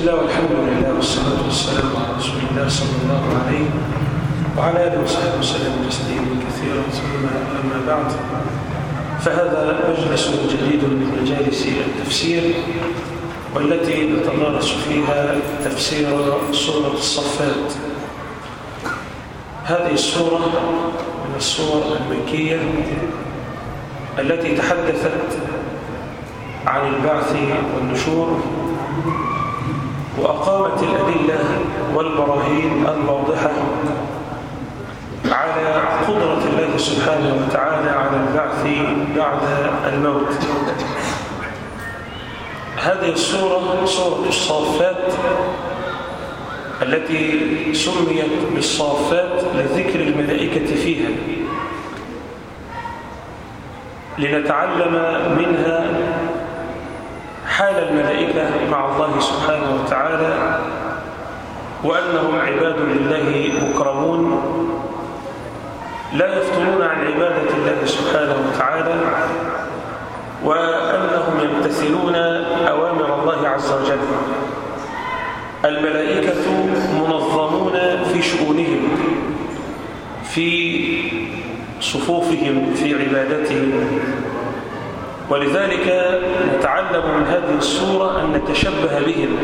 الله والحمد لله والصلاة والسلام على رسول الله صلى الله عليه وعلى آله وصحبه وسلم تسليما كثيرا ثم أما بعد فهذا مجلس جديد من مجالس التفسير والتي نتدارس فيها تفسير سورة الصفات. هذه السورة من السور المكية التي تحدثت عن البعث والنشور وأقامت الأدلة والبراهين الواضحة على قدرة الله سبحانه وتعالى على البعث بعد الموت. هذه السورة سورة الصافات التي سميت بالصافات لذكر الملائكة فيها. لنتعلم منها حال الملائكة مع الله سبحانه وتعالى وأنهم عباد لله مكرمون لا يفتنون عن عبادة الله سبحانه وتعالى وأنهم يمتثلون أوامر الله عز وجل. الملائكة منظمون في شؤونهم في صفوفهم في عبادتهم ولذلك نتعلم من هذه السورة أن نتشبه بهم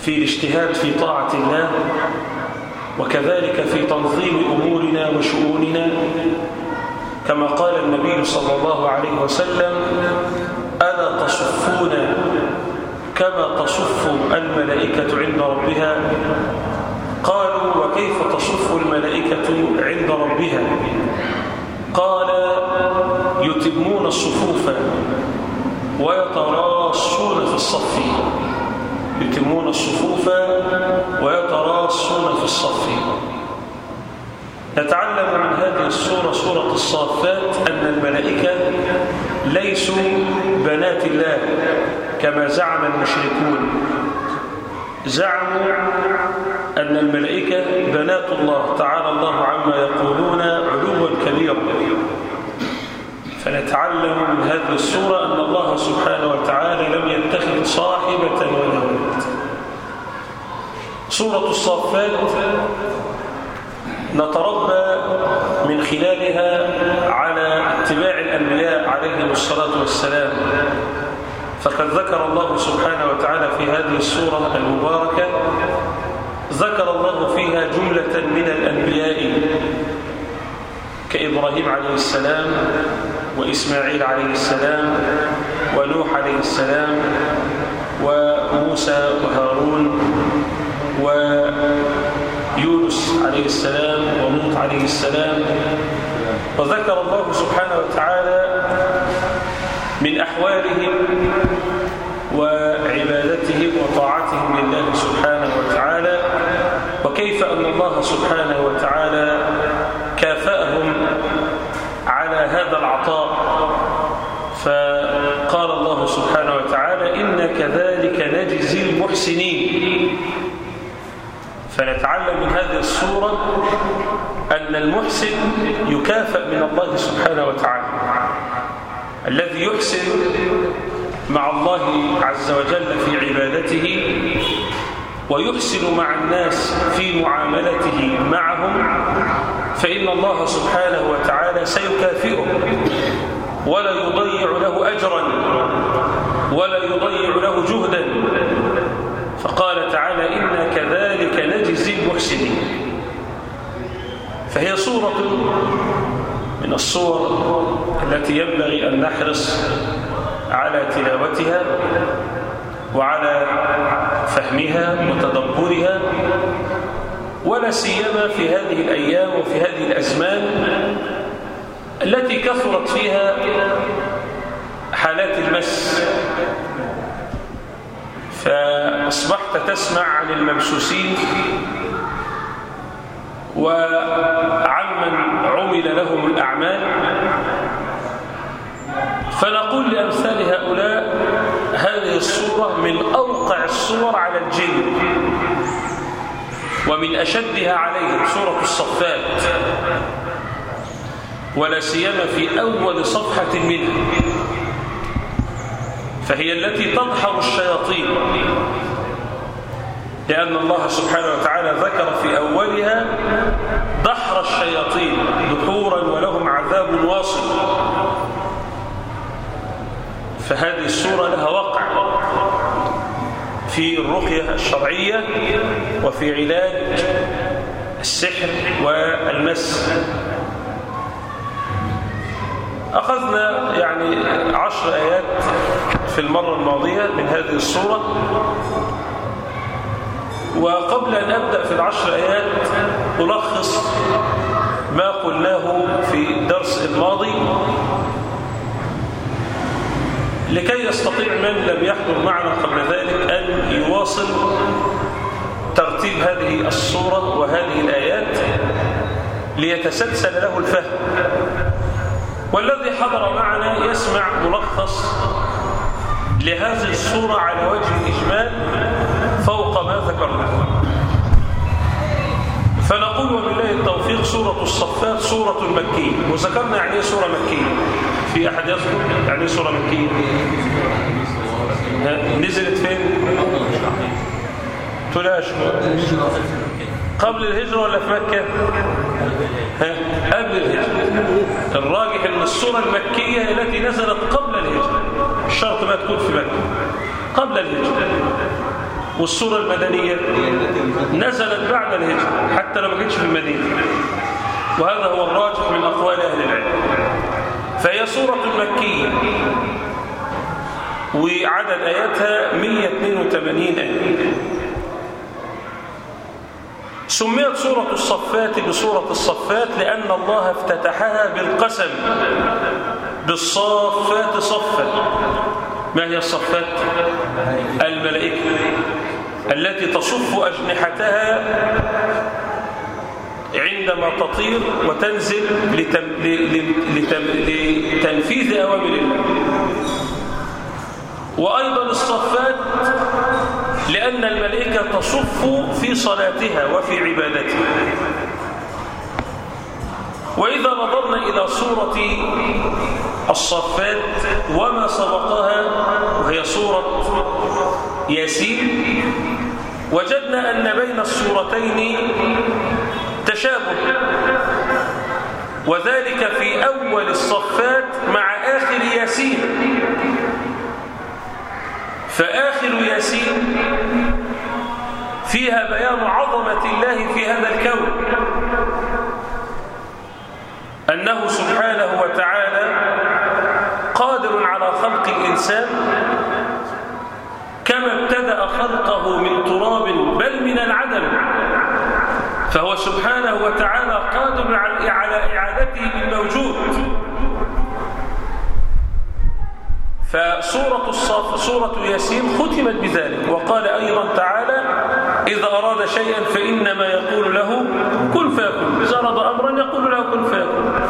في الاجتهاد في طاعة الله وكذلك في تنظيم أمورنا وشؤوننا. كما قال النبي صلى الله عليه وسلم ألا تصفون كما تصف الملائكة عند ربها؟ قالوا وكيف تصف الملائكة عند ربها؟ قال يتمون الصفوف ويتراصون في الصف. يتمون الصفوف ويتراصون في الصف. نتعلم من هذه السورة سورة الصافات أن الملائكة ليسوا بنات الله كما زعم المشركون. زعموا أن الملائكة بنات الله. تعالى الله عما يقولون علوا كبيرا. فنتعلم من هذه السورة أن الله سبحانه وتعالى لم يتخذ صاحبة ولا ولد. سورة الصافات نتربى من خلالها على اتباع الأنبياء عليهم الصلاة والسلام. فقد ذكر الله سبحانه وتعالى في هذه السورة المباركة ذكر الله فيها جملة من الأنبياء كإبراهيم عليه السلام وإسماعيل عليه السلام ونوح عليه السلام وموسى وهارون ويونس عليه السلام ولوط عليه السلام. وذكر الله سبحانه وتعالى من أحوالهم وعبادتهم وطاعتهم لله سبحانه وتعالى. وكيف أن الله سبحانه وتعالى كافأهم على هذا العطاء. فقال الله سبحانه وتعالى إن كذلك نجزي المحسنين. فنتعلم من هذه الصورة أن المحسن يكافأ من الله سبحانه وتعالى. الذي يحسن مع الله عز وجل في عبادته ويحسن مع الناس في معاملته معهم فإن الله سبحانه وتعالى سيكافئه. ولا يضيع له أجرا ولا يضيع له جهدا. فقال تعالى إنا كذلك نجزي المحسنين. فهي صورة من الصور التي ينبغي أن نحرص على تلاوتها وعلى فهمها وتدبرها ولا سيما في هذه الأيام وفي هذه الأزمان التي كثرت فيها حالات المس. فأصبحت تسمع عن الممسوسين وعمن عمل لهم الأعمال. فنقول لأمثال هؤلاء هذه الصورة من أوقع الصور على الجن ومن أشدها عليهم. سورة الصفات. ولا سيما في أول صفحة منها فهي التي تدحر الشياطين. لأن الله سبحانه وتعالى ذكر في أولها دحر الشياطين دحورا ولهم عذاب واصل فهذه السورة لها وقع في الرقية الشرعية وفي علاج السحر والمس. أخذنا يعني عشر آيات في المرة الماضية من هذه الصورة. وقبل أن أبدأ في العشر آيات ألخص ما قلناه في الدرس الماضي. لكي يستطيع من لم يحضر معنا قبل ذلك أن يواصل ترتيب هذه الصورة وهذه الآيات ليتسلسل له الفهم. والذي حضر معنا يسمع ملخص لهذه الصورة على وجه الإجمال فوق ما ذكرنا. فنقول وبالله التوفيق سورة الصفات سورة مكية وذكرنا يعني إيه سورة مكية؟ في أحد يذكر يعني إيه سورة مكية؟ نزلت فين؟ تلاش. قبل الهجرة ولا في مكة؟ قبل الهجرة. الراجح إن السورة المكية التي نزلت قبل الهجرة الشرط ما تكون في مكة. قبل الهجرة. والسورة المدنية نزلت بعد الهجرة حتى لو ما في المدينة. وهذا هو الراجح من أقوال أهل العلم. فهي سورة مكية. وعدد آياتها 182 آية. سميت سورة الصفات بسورة الصفات لأن الله افتتحها بالقسم. بالصافات صفا. ما هي الصفات؟ الملائكة. التي تصف أجنحتها عندما تطير وتنزل لتم... لتم... لتنفيذ أوامر الله. وأيضا الصفات لأن الملائكة تصف في صلاتها وفي عبادتها. وإذا نظرنا إلى صورة الصفات وما سبقها وهي صورة ياسين وجدنا أن بين الصورتين تشابه وذلك في أول الصفات مع آخر ياسين. فآخر ياسين فيها بيان عظمة الله في هذا الكون. أنه سبحانه وتعالى قادر على خلق الإنسان كما ابتدأ خلقه من تراب بل من العدم. فهو سبحانه وتعالى قادر على إعادته بالموجود. فسورة الصف سورة ياسين ختمت بذلك. وقال أيضا تعالى إذا أراد شيئا فإنما يقول له كن فيكون. إذا أراد أمرا يقول له كن فيكون.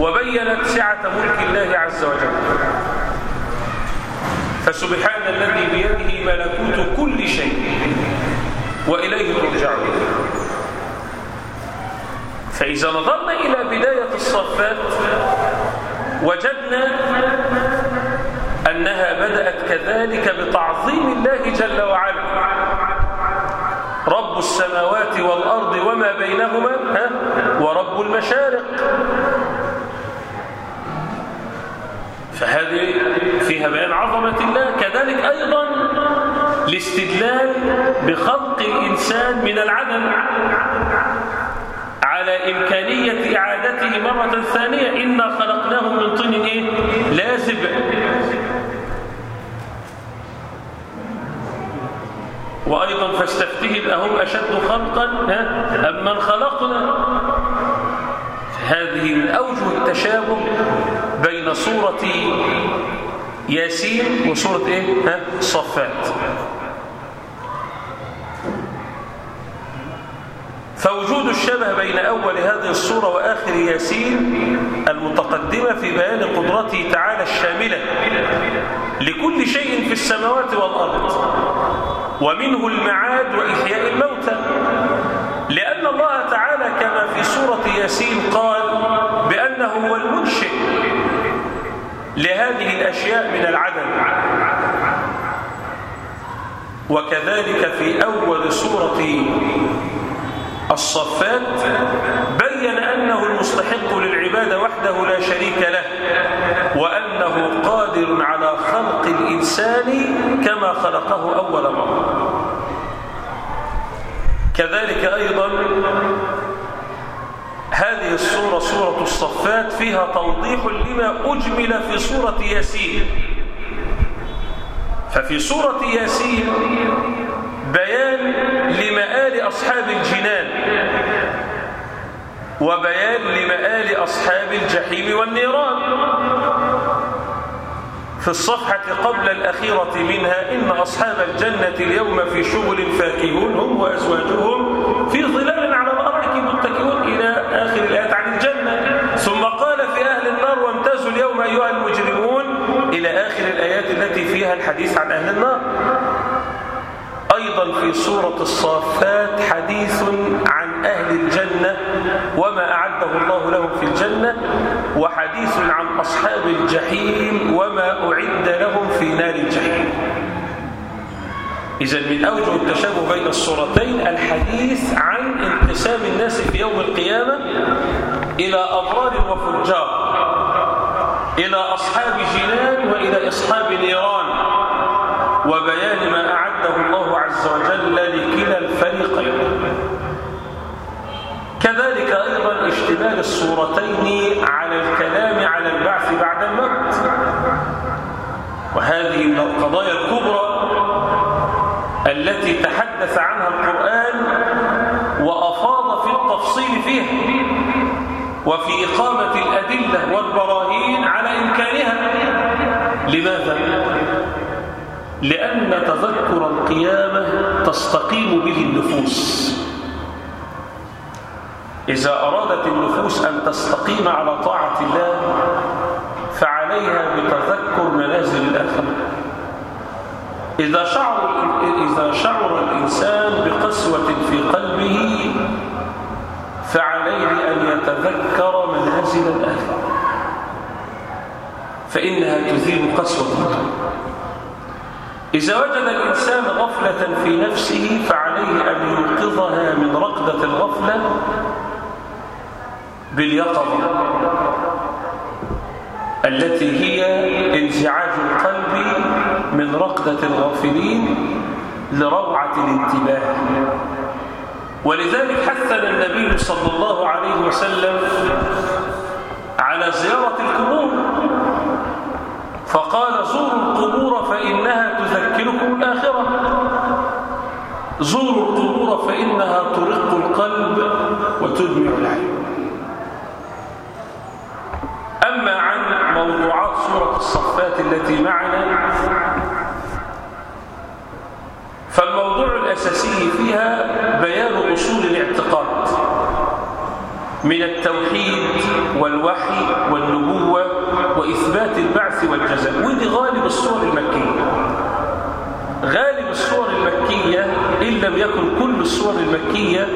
وبينت سعة ملك الله عز وجل. فسبحان الذي بيده ملكوت كل شيء. وإليه ترجعون. فإذا نظرنا إلى بداية الصفات وجدنا أنها بدأت كذلك بتعظيم الله جل وعلا. رب السماوات والأرض وما بينهما ها؟ ورب المشارق. فهذه فيها بيان عظمة الله كذلك أيضا الاستدلال بخلق الإنسان من العدم. على إمكانية إعادته مرة ثانية إنا خلقناهم من طين إيه؟ لازب وأيضا فاستفتهم أهم أشد خلقا أم من خلقنا هذه من أوجه التشابه بين سورة ياسين وسورة إيه؟ ها؟ فوجود الشبه بين أول هذه الصورة وآخر ياسين المتقدمة في بيان قدرته تعالى الشاملة لكل شيء في السماوات والأرض ومنه المعاد وإحياء الموتى. لأن الله تعالى كما في سورة ياسين قال بأنه هو المنشئ لهذه الأشياء من العدم. وكذلك في أول سورة الصفات بين أنه المستحق للعبادة وحده لا شريك له وأنه قادر على خلق الإنسان كما خلقه أول مرة. كذلك أيضا هذه السورة سورة الصفات فيها توضيح لما أجمل في سورة ياسين. ففي سورة ياسين بيان لمآل أصحاب الجنان وبيان لمآل أصحاب الجحيم والنيران. في الصفحة قبل الأخيرة منها إن أصحاب الجنة اليوم في شغل فاكهون هم وأزواجهم في ظلال على الأرائك متكئون إلى آخر الآيات عن الجنة. ثم قال في أهل النار وامتازوا اليوم أيها المجرمون إلى آخر الآيات التي فيها الحديث عن أهل النار. أيضا في سورة الصافات حديث عن أهل الجنة وما أعده الله لهم في الجنة وحديث عن أصحاب الجحيم وما أعد لهم في نار الجحيم. إذا من أوجه التشابه بين الصورتين الحديث عن انقسام الناس في يوم القيامة إلى أبرار وفجار إلى أصحاب جنان وإلى أصحاب نيران وبيان ما وجل لكلا الفريقين كذلك أيضا اشتمال الصورتين على الكلام على البعث بعد الموت. وهذه من القضايا الكبرى التي تحدث عنها القرآن وأفاض في التفصيل فيها وفي إقامة الأدلة والبراهين على إمكانها. لماذا؟ لأن تذكر القيامة تستقيم به النفوس. إذا أرادت النفوس أن تستقيم على طاعة الله فعليها بتذكر منازل الآخرة إذا شعر, إذا شعر الإنسان بقسوة في قلبه فعليه أن يتذكر منازل الآخرة فإنها تزيل قسوة. إذا وجد الإنسان غفلة في نفسه فعليه أن ينقذها من رقدة الغفلة باليقظة التي هي انزعاج القلب من رقدة الغافلين لروعة الانتباه. ولذلك حثنا النبي صلى الله عليه وسلم على زيارة القبور. فقال زوروا القبور فإنها تذكركم الآخرة. زوروا القبور فإنها ترق القلب وتدمع العين. أما عن موضوعات سورة الصفات التي معنا فالموضوع الأساسي فيها بيان أصول الاعتقاد. من التوحيد والوحي والنبوة وإثبات البعث والجزاء. ودي غالب الصور المكية. غالب الصور المكية إن لم يكن كل الصور المكية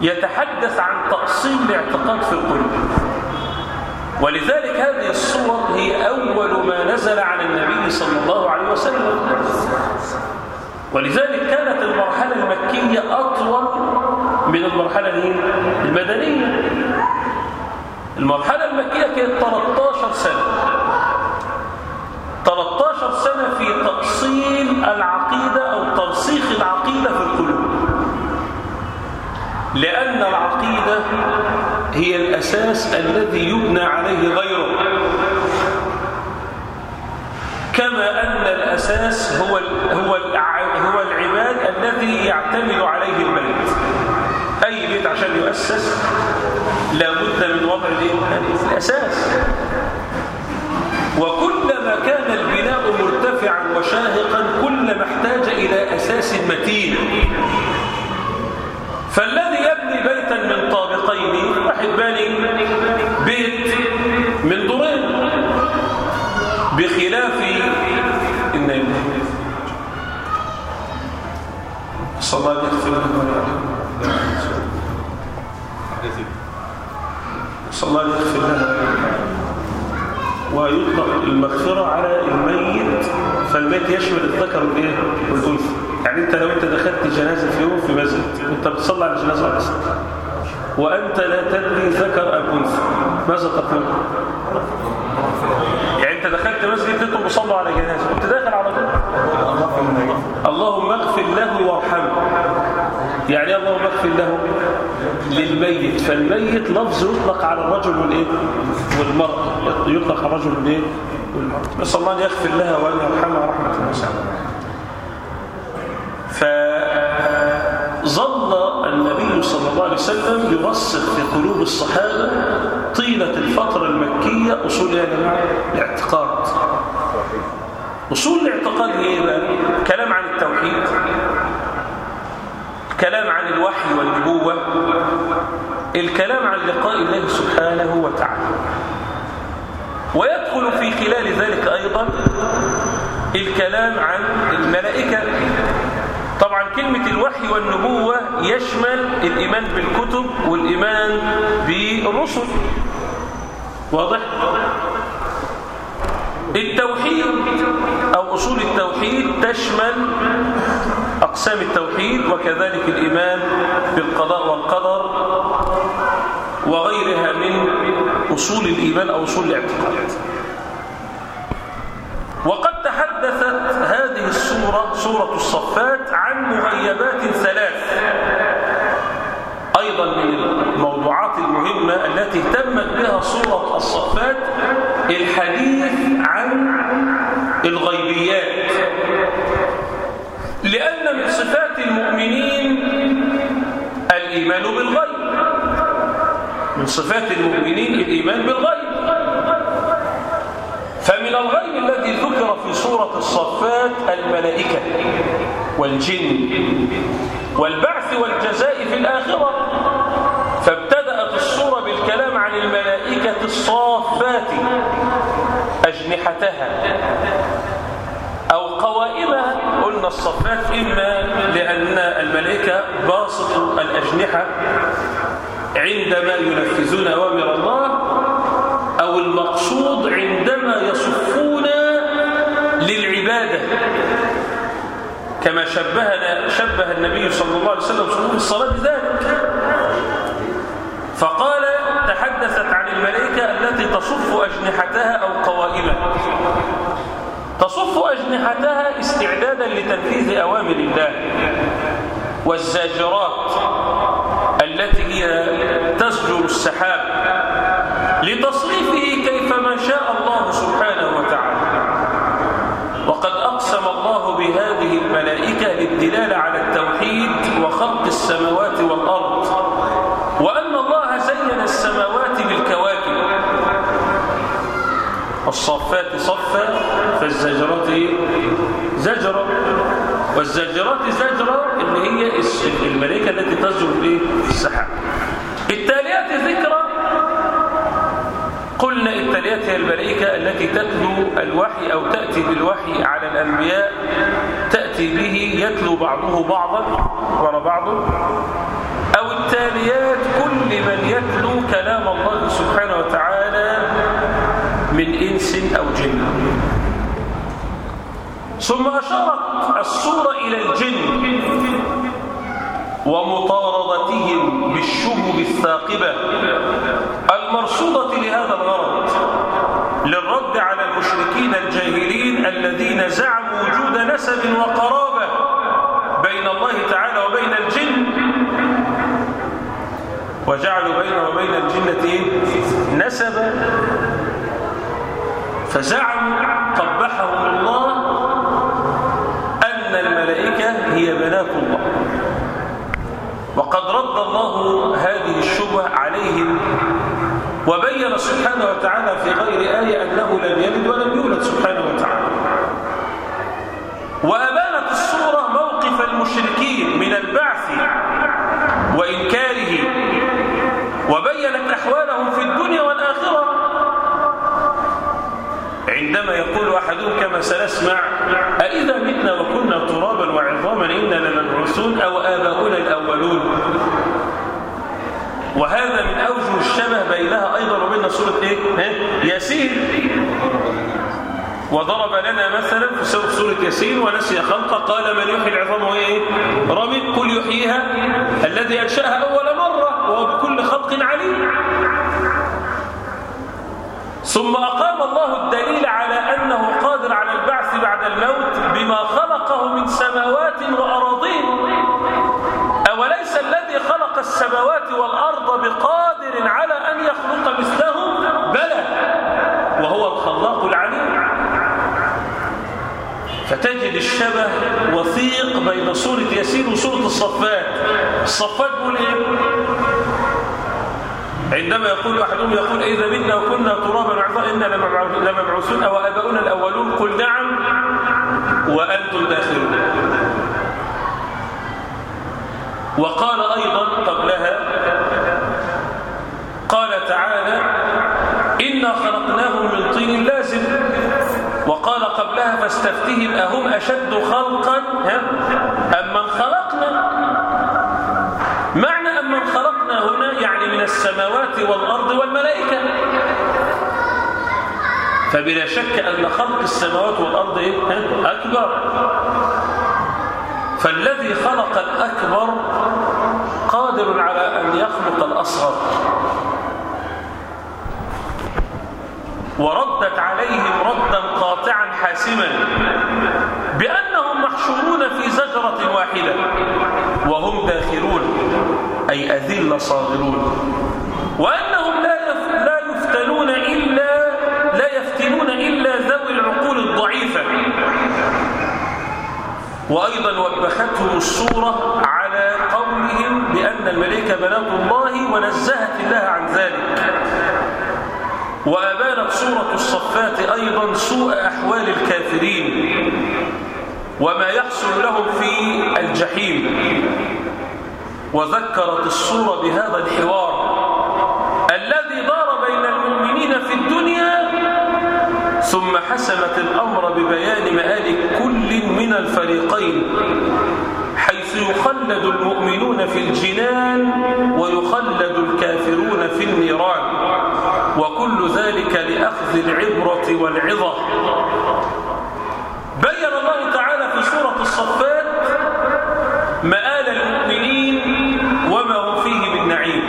يتحدث عن تأصيل الاعتقاد في القلوب. ولذلك هذه الصور هي أول ما نزل على النبي صلى الله عليه وسلم. ولذلك كانت المرحلة المكية أطول من المرحلة المدنية. المرحلة المكية كانت 13 سنة. 13 سنة في تأصيل العقيدة أو ترسيخ العقيدة في القلوب. لأن العقيدة هي الأساس الذي يبنى عليه غيره. كما أن الأساس هو هو هو العماد الذي يعتمد عليه البيت أي بيت عشان يؤسس لابد من وضع الأساس. وكلما كان البناء مرتفعا وشاهقا كلما احتاج إلى أساس متين. فالذي يبني بيتا من طابقين واحد باني بيت من دورين بخلاف إن صلى الله يغفر له صلى الله يغفر له ويطلق المغفرة على الميت فالميت يشمل الذكر والإيه؟ والأنثى. يعني أنت لو أنت دخلت جنازة في يوم في مسجد وأنت بتصلي على جنازة واحدة وأنت لا تدري ذكر ام أنثى ماذا تقول؟ يعني أنت دخلت مسجد أنتم بتصلوا على جنازة كنت داخل على طول. اللهم اغفر له وارحمه. يعني اللهم اغفر له للميت. فالميت لفظ يطلق على الرجل والإيه؟ والمرأة يطلق على الرجل والإيه؟ والمرأة نسأل الله أن يغفر لها وأن يرحمها رحمة واسعه فظل النبي صلى الله عليه وسلم يرسخ في قلوب الصحابة طيلة الفترة المكية أصول يا جماعة الاعتقاد. أصول الاعتقاد إيه بقى؟ كلام عن التوحيد. الكلام عن الوحي والنبوة الكلام عن لقاء الله سبحانه وتعالى. ويدخل في خلال ذلك أيضا الكلام عن الملائكة. طبعا كلمة الوحي والنبوة يشمل الإيمان بالكتب والإيمان بالرسل. واضح؟ التوحيد أو أصول التوحيد تشمل أقسام التوحيد وكذلك الإيمان بالقضاء والقدر وغيرها من أصول الإيمان أو أصول الاعتقاد. وقد تحدثت هذه السورة سورة الصفات عن مغيبات ثلاث. أيضا من الموضوعات المهمة التي اهتمت بها سورة الصفات الحديث عن الغيبيات. لأن من صفات المؤمنين الإيمان بالغيب. من صفات المؤمنين الإيمان بالغيب. فمن الغيب الذي ذكر في سورة الصفات الملائكة والجن والبعث والجزاء في الآخرة فابتدأت السورة بالكلام عن الملائكة الصافات أجنحتها. أو قوائمها قلنا الصفات إما لأن الملائكة باسط الأجنحة عندما ينفذون أوامر الله أو المقصود عندما يصفون للعبادة. كما شبهنا شبه النبي صلى الله عليه وسلم صفوف الصلاة بذلك. فقال تحدثت عن الملائكة التي تصف أجنحتها أو قوائمها. تصف أجنحتها استعدادا لتنفيذ أوامر الله والزاجرات التي هي تزجر السحاب لتصريفه كيفما شاء الله سبحانه وتعالى. وقد أقسم الله بهذه الملائكة للدلالة على التوحيد وخلق السماوات والأرض وأن الله زين السماوات بالكواكب. الصفات صفا فالزجرات زجرة. والزجرات زجرة اللي هي الملائكة التي تزجر في السحاب التاليات ذكرى. قلنا التاليات هي الملائكة التي تتلو الوحي أو تأتي بالوحي على الأنبياء تأتي به يتلو بعضه بعضا وراء بعضه. أو التاليات كل من يتلو كلام الله سبحانه وتعالى من إنس أو جن. ثم أشارت الصورة إلى الجن ومطاردتهم بالشبه الثاقبة المرصودة لهذا الغرض للرد على المشركين الجاهلين الذين زعموا وجود نسب وقرابة بين الله تعالى وبين الجن وجعلوا بينه وبين الجنة نسبا فزعموا قبحهم الله الملائكة هي بنات الله. وقد رد الله هذه الشبه عليهم وبين سبحانه وتعالى في غير آية أنه لم يلد ولم يولد سبحانه وتعالى. وأبانت الصورة موقف المشركين من البعث وإنكاره وبينت أحوالهم في الدنيا والآخرة عندما يقول أحدهم كما سنسمع أئذا متنا وكنا ترابا وعظاما إنا لمبعوثون أو آباؤنا الأولون؟ وهذا من أوجه الشبه بينها أيضا وبين سورة إيه؟ ياسين. وضرب لنا مثلا في سورة ياسين ونسي خلقه قال من يحيي العظام إيه؟ رمي قل يحييها الذي أنشأها أول مرة وهو بكل خلق عليم. ثم أقام الله الدليل على أنه قادر على البعث بعد الموت بما خلقه من سماوات وأراضين. أوليس الذي خلق السماوات والأرض بقادر على أن يخلق مثلهم بلى وهو الخلاق العليم. فتجد الشبه وثيق بين سورة ياسين وسورة الصفات. الصفات بيقول إيه عندما يقول أحدهم يقول إذا منا وكنا ترابا وعظا إنا لمبعوثون أو أباؤنا الأولون قل نعم وأنتم داخلون وقال أيضا قبلها قال تعالى إنا خلقناهم من طين لازم. وقال قبلها فاستفتهم أهم أشد خلقا؟ أم من خلقنا معنى أم من خلقنا هنا يعني السماوات والأرض والملائكة. فبلا شك أن خلق السماوات والأرض إيه؟ أكبر. فالذي خلق الأكبر قادر على أن يخلق الأصغر. وردت عليهم ردا قاطعا حاسما بأنهم محشورون في زجرة واحدة. أي أذل صاغرون. وأنهم لا لا يفتنون إلا لا يفتنون إلا ذوي العقول الضعيفة. وأيضا وبختهم الصورة على قولهم بأن الملائكة بنات الله ونزهت الله عن ذلك. وأبانت سورة الصفات أيضا سوء أحوال الكافرين. وما يحصل لهم في الجحيم. وذكرت السورة بهذا الحوار الذي دار بين المؤمنين في الدنيا ثم حسمت الأمر ببيان مآل كل من الفريقين حيث يخلد المؤمنون في الجنان ويخلد الكافرون في النيران وكل ذلك لأخذ العبرة والعظة. بين الله تعالى في سورة الصفات مآل المؤمنين وما هم فيه من نعيم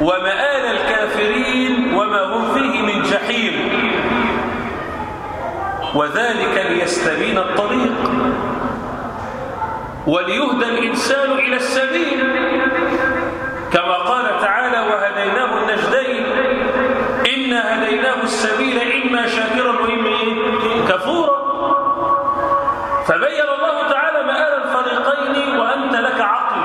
ومآل الكافرين وما هم فيه من جحيم وذلك ليستبين الطريق وليهدى الإنسان إلى السبيل. كما قال تعالى وهديناه النجدين إنا هديناه السبيل إما شاكرا وإما كفورا. فبين الله تعالى مآل الفريقين وأنت لك عقل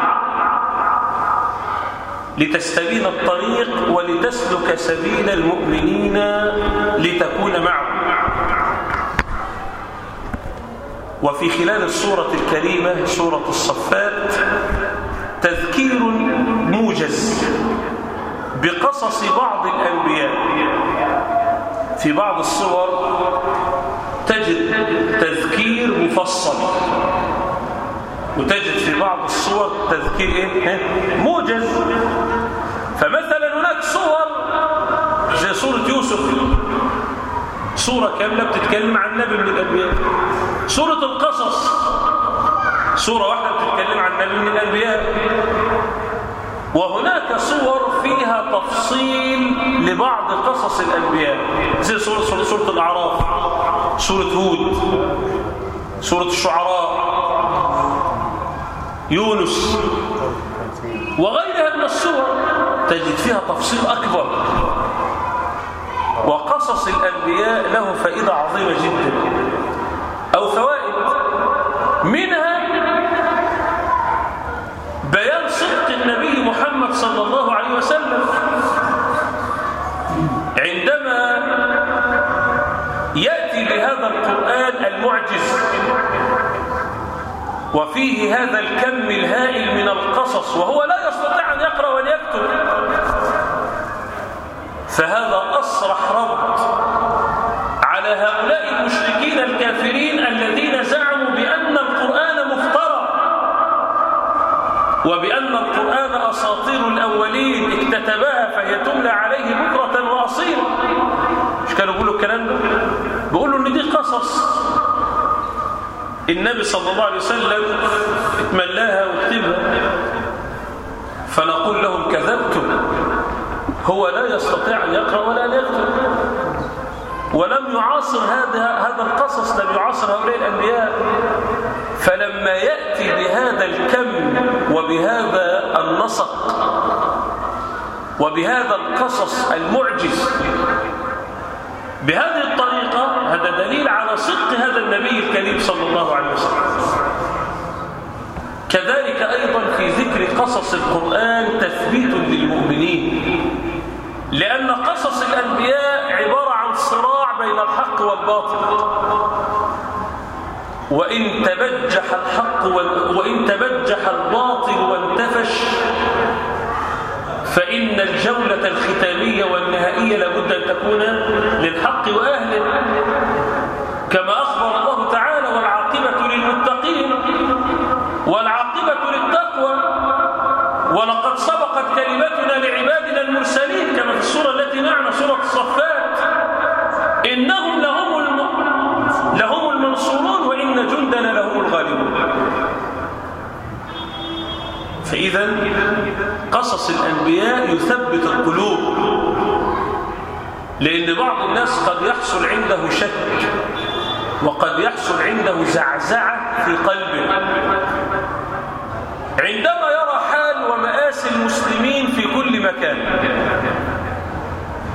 لتستبين الطريق ولتسلك سبيل المؤمنين لتكون معهم وفي خلال السورة الكريمة سورة الصفات تذكير موجز بقصص بعض الأنبياء. في بعض الصور تجد تذكير مفصل وتجد في بعض الصور تذكير إيه؟ موجز. فمثلا هناك صور زي صورة يوسف. صورة كاملة بتتكلم عن نبي من الأنبياء. سورة القصص. سورة واحدة بتتكلم عن نبي من الأنبياء. وهناك صور فيها تفصيل لبعض قصص الأنبياء. زي سورة, سورة, سورة الأعراف سورة هود سورة الشعراء يونس وغيرها من الصور تجد فيها تفصيل أكبر. وقصص الأنبياء له فائدة عظيمة جدا. أو فوائد. منها بيان صدق النبي محمد صلى الله عليه وسلم عندما يأتي بهذا القرآن المعجز وفيه هذا الكم الهائل من القصص وهو لا يستطيع أن يقرأ وأن يكتب فهذا أصرح رد على هؤلاء المشركين الكافرين وبأن القرآن أساطير الأولين اكتتبها فهي تملى عليه بكرة وأصيلا. مش كانوا يقولوا الكلام ده؟ بيقولوا إن دي قصص. النبي صلى الله عليه وسلم اتملاها واكتبها. فنقول لهم كذبتم. هو لا يستطيع أن يقرأ ولا أن يكتب. ولم يعاصر هذا هذا القصص لم يعاصر هؤلاء الأنبياء. فلما يأتي بهذا الكم وبهذا النسق وبهذا القصص المعجز بهذه الطريقة هذا دليل على صدق هذا النبي الكريم صلى الله عليه وسلم. كذلك أيضا في ذكر قصص القرآن تثبيت للمؤمنين لأن قصص الأنبياء عبارة عن صراع بين الحق والباطل. وإن تبجح الحق وإن تبجح الباطل وانتفش فإن الجولة الختامية والنهائية لابد أن تكون للحق وأهله. كما أخبر الله تعالى والعاقبة للمتقين والعاقبة للتقوى. ولقد سبقت كلمتنا لعبادنا المرسلين كما في السورة التي معنا سورة الصفات إنهم لهم الم... لهم المنصورون وإن جندنا لهم الغالبون فإذا قصص الأنبياء يثبت القلوب. لأن بعض الناس قد يحصل عنده شك وقد يحصل عنده زعزعة في قلبه. عندما يرى حال ومآسي المسلمين في كل مكان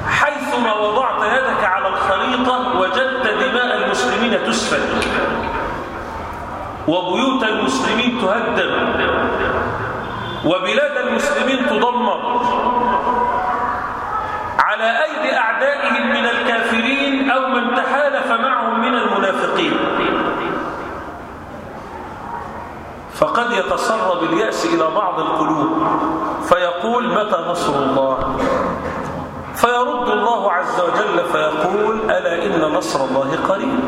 حيثما وضعت يدك على الخريطة وجدت دماء المسلمين تسفك وبيوت المسلمين تهدم. وبلاد المسلمين تدمر على أيدي أعدائهم من الكافرين أو من تحالف معهم من المنافقين. فقد يتسرب اليأس إلى بعض القلوب. فيقول متى نصر الله؟ فيرد الله عز وجل فيقول ألا إن نصر الله قريب.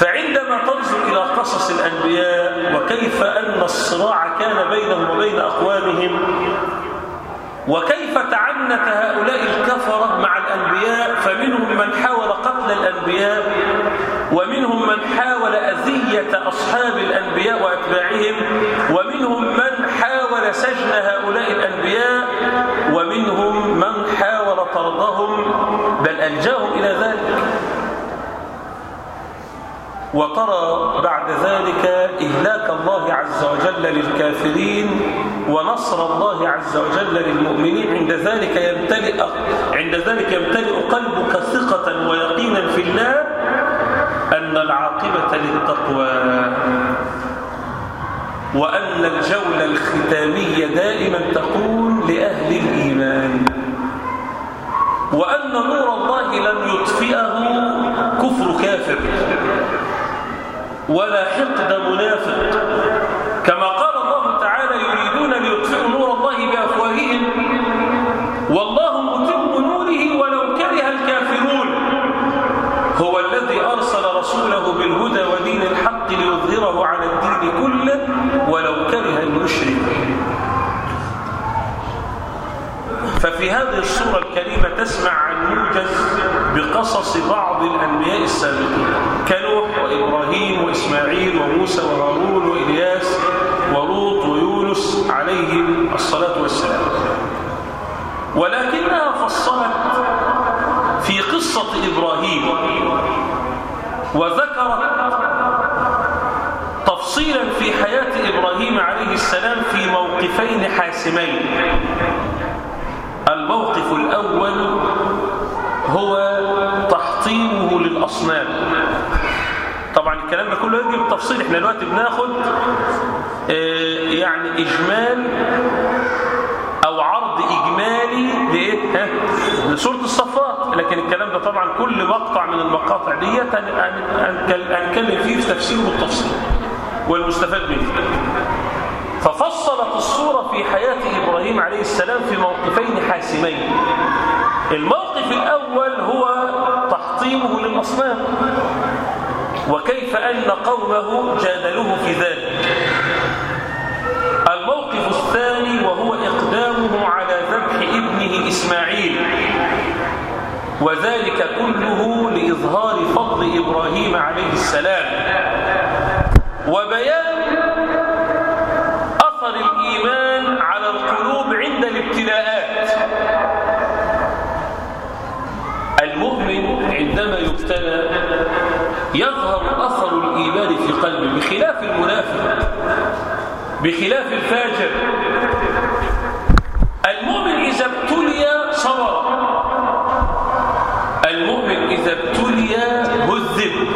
فعندما تنظر إلى قصص الأنبياء وكيف أن الصراع كان بينهم وبين أقوامهم وكيف تعنت هؤلاء الكفرة مع الأنبياء فمنهم من حاول قتل الأنبياء ومنهم من حاول أذية أصحاب الأنبياء وأتباعهم ومنهم من حاول سجن هؤلاء الأنبياء ومنهم من حاول طردهم بل ألجأهم إلى ذلك. وترى بعد ذلك إهلاك الله عز وجل للكافرين ونصر الله عز وجل للمؤمنين. عند ذلك يمتلئ عند ذلك يمتلئ قلبك ثقة ويقينا في الله أن العاقبة للتقوى وأن الجولة الختامية دائما تكون لأهل الإيمان وأن نور الله لن يطفئه كفر كافر. ولا حقد منافق. كما قال الله تعالى يريدون ليطفئوا نور الله بأفواههم. والله متم نوره ولو كره الكافرون. هو الذي أرسل رسوله بالهدى ودين الحق ليظهره على الدين كله ولو كره المشرك ففي هذه الصورة الكريمة تسمع موجز بقصص بعض الأنبياء السابقين كنوح وإبراهيم وإسماعيل وموسى وهارون وإلياس ولوط ويونس عليهم الصلاة والسلام. ولكنها فصلت في قصة إبراهيم وذكرت تفصيلا في حياة إبراهيم عليه السلام في موقفين حاسمين. الموقف الأول هو تحطيمه للأصنام. طبعا الكلام ده كله يجي بالتفصيل إحنا دلوقتي بناخد آه يعني إجمال أو عرض إجمالي لإيه؟ لسورة الصفات. لكن الكلام ده طبعا كل مقطع من المقاطع ديت هنتكلم فيه في تفسيره بالتفصيل والمستفاد منه. ففصلت الصورة في حياة إبراهيم عليه السلام في موقفين حاسمين. الموقف الأول هو تحطيمه للأصنام. وكيف أن قومه جادلوه في ذلك. الموقف الثاني وهو إقدامه على ذبح ابنه إسماعيل. وذلك كله لإظهار فضل إبراهيم عليه السلام. وبيان عندما يبتلى. يظهر أثر الإيمان في قلبه بخلاف المنافق بخلاف الفاجر المؤمن إذا ابتلي صبر المؤمن إذا ابتلي هذب